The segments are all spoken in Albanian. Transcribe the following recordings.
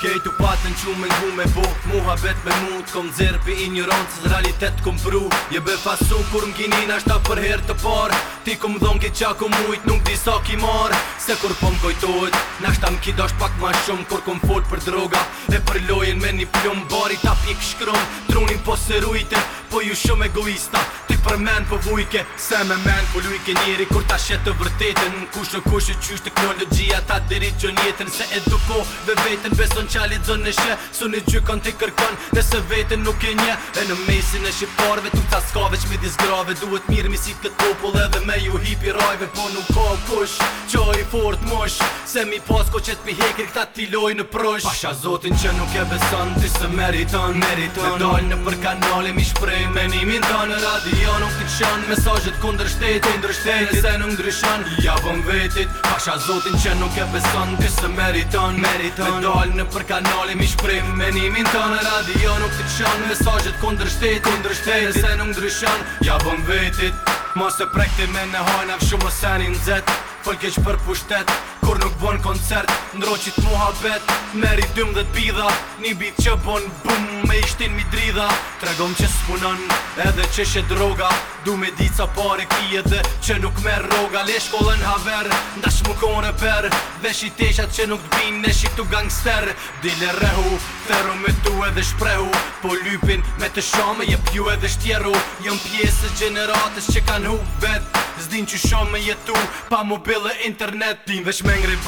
Kejtu patën që me ngu me bo Muha bet me mund Kom zirë pi ignorancë Zë realitet kom pru Je be fasu kur m'ginin ashta për her të par Ti kom dhon ki qa ku ujt Nuk di sa ki marë Se kur po m'kojtojt Nashta m'ki dosh pak ma shumë Kur kom fol për droga E për lojen me një plumë Bari ta pjek shkrum Trunin po se rujte Po ju shumë egoista për men për po vujke Se me men për po lujke njeri kur ta shetë të vërtetën Në kush në kush e qysh teknologjia ta diri që Se eduko dhe vetën beson qali dzën në shë Su një gjykon të kërkon nëse vetën nuk e nje E në mesin e shqiparve tuk ta skave që mi disgrave Duhet mirë misit këtë popull edhe me ju hipi rajve Po nuk ka kush që i fort mosh Se mi pas ko qëtë pi hekri këta ti loj në prush Pasha zotin që nuk e beson ti se meriton, meriton Me në për kanale mi shprej menimin ta në radio jo nuk t'i qënë Mesajët kundër shtetit, ndër shtetit Nëse nuk ndryshën, javëm vetit Pasha zotin që nuk e beson Ti se meriton, meriton Me dalë në për kanali, mi shprim Menimin të në radio nuk t'i qënë Mesajët kundër shtetit, ndër shtetit Nëse nuk ndryshën, javëm vetit Mos e prekti me në hajnav Shumë o senin zet Fëllkeq për pushtet Kur nuk bon koncert, ndroqit mu habet Meri dym dhe t'bidha Një bit që bon bum me ishtin mi dridha Tregom që s'punën edhe që shet droga Du me di ca pare kije dhe që nuk merë roga Le shkollën haver, ndash mu kon reper Dhe shiteshat që nuk t'bin në shiktu gangster Dile rehu, thero me tu edhe shprehu Po lypin me të shame je pju edhe shtjeru Jëm pjesë gjeneratës që kan hu vet Zdin që shon me jetu Pa mobile internet Din dhe shmen grejt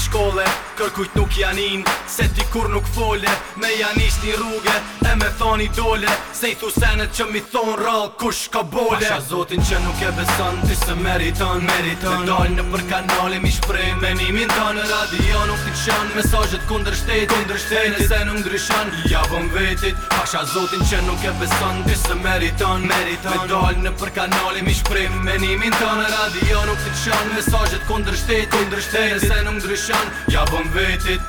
shkolle kërkujt nuk janin Se ti kur nuk folle Me janisht një rrugë E me thoni dole Se i thusenet që mi thonë rral Kush ka bole Pasha zotin që nuk e beson Ti se meriton Meriton Në dalë në për kanale Mi shprej me një min të në radio Nuk ti qan Mesajet kundër shtetit Kunder shtetit Nese nuk ndryshan Ja bom vetit Pasha zotin që nuk e beson Ti se meriton Meriton Në me dalë në për kanale Mi shprej me një min të në radio Nuk ti qan Mesajet kunder shtetit Kunder sh qan Ja bëm vetit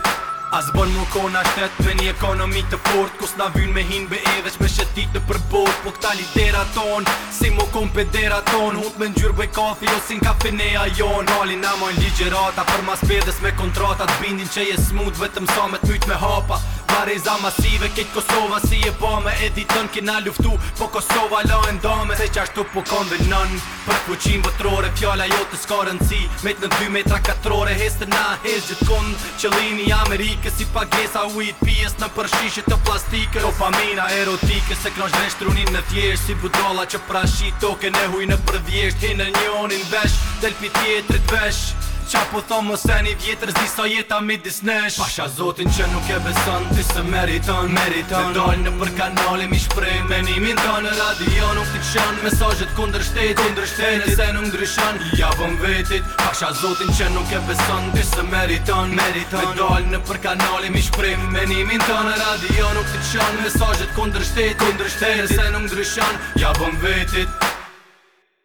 A zbon mu kona shtet me një ekonomi të fort Kus na vyn me hin be edhe shme shetit të përbot Po këta lidera ton, si mu kon pedera ton Hunt me njër bëj kafi o si nga finea jon Nali na mojn ligjerata për mas bedes me kontratat Bindin që je smut vetëm sa me tmyt me hapa Mareza masive, kejt Kosova si e bame E ditën kina luftu, po Kosova la e ndame Se qa shtu po kondë nën Për fuqin vëtrore, fjalla jo të s'ka rëndësi Met në 2 metra katrore, hes të na hes gjithë kond Qëllini Amerike, si pagesa ujit ujt pjes Në përshishe të plastike Dopamina erotike, se kron shdren shtrunin në thjesht Si budolla që prashi toke ne huj në përvjesht Hinë në njonin vesh, del pi tjetrit vesh Qa po thomë o se vjetër zdi sa jeta mi disnesh Pasha zotin që nuk e beson Ti se meriton, meriton Të dalë në për kanale mi shprej Me një min të në radio nuk t'i qan Mesajet kundër shtetit Kundër shtetit Nëse nuk ndryshan Ja bëm vetit Pasha zotin që nuk e beson Ti se meriton, meriton Të dalë në për kanale mi shprej Me një min të në radio nuk t'i qan Mesajet kundër shtetit Kundër shtetit Nëse nuk ndryshan Ja bëm vetit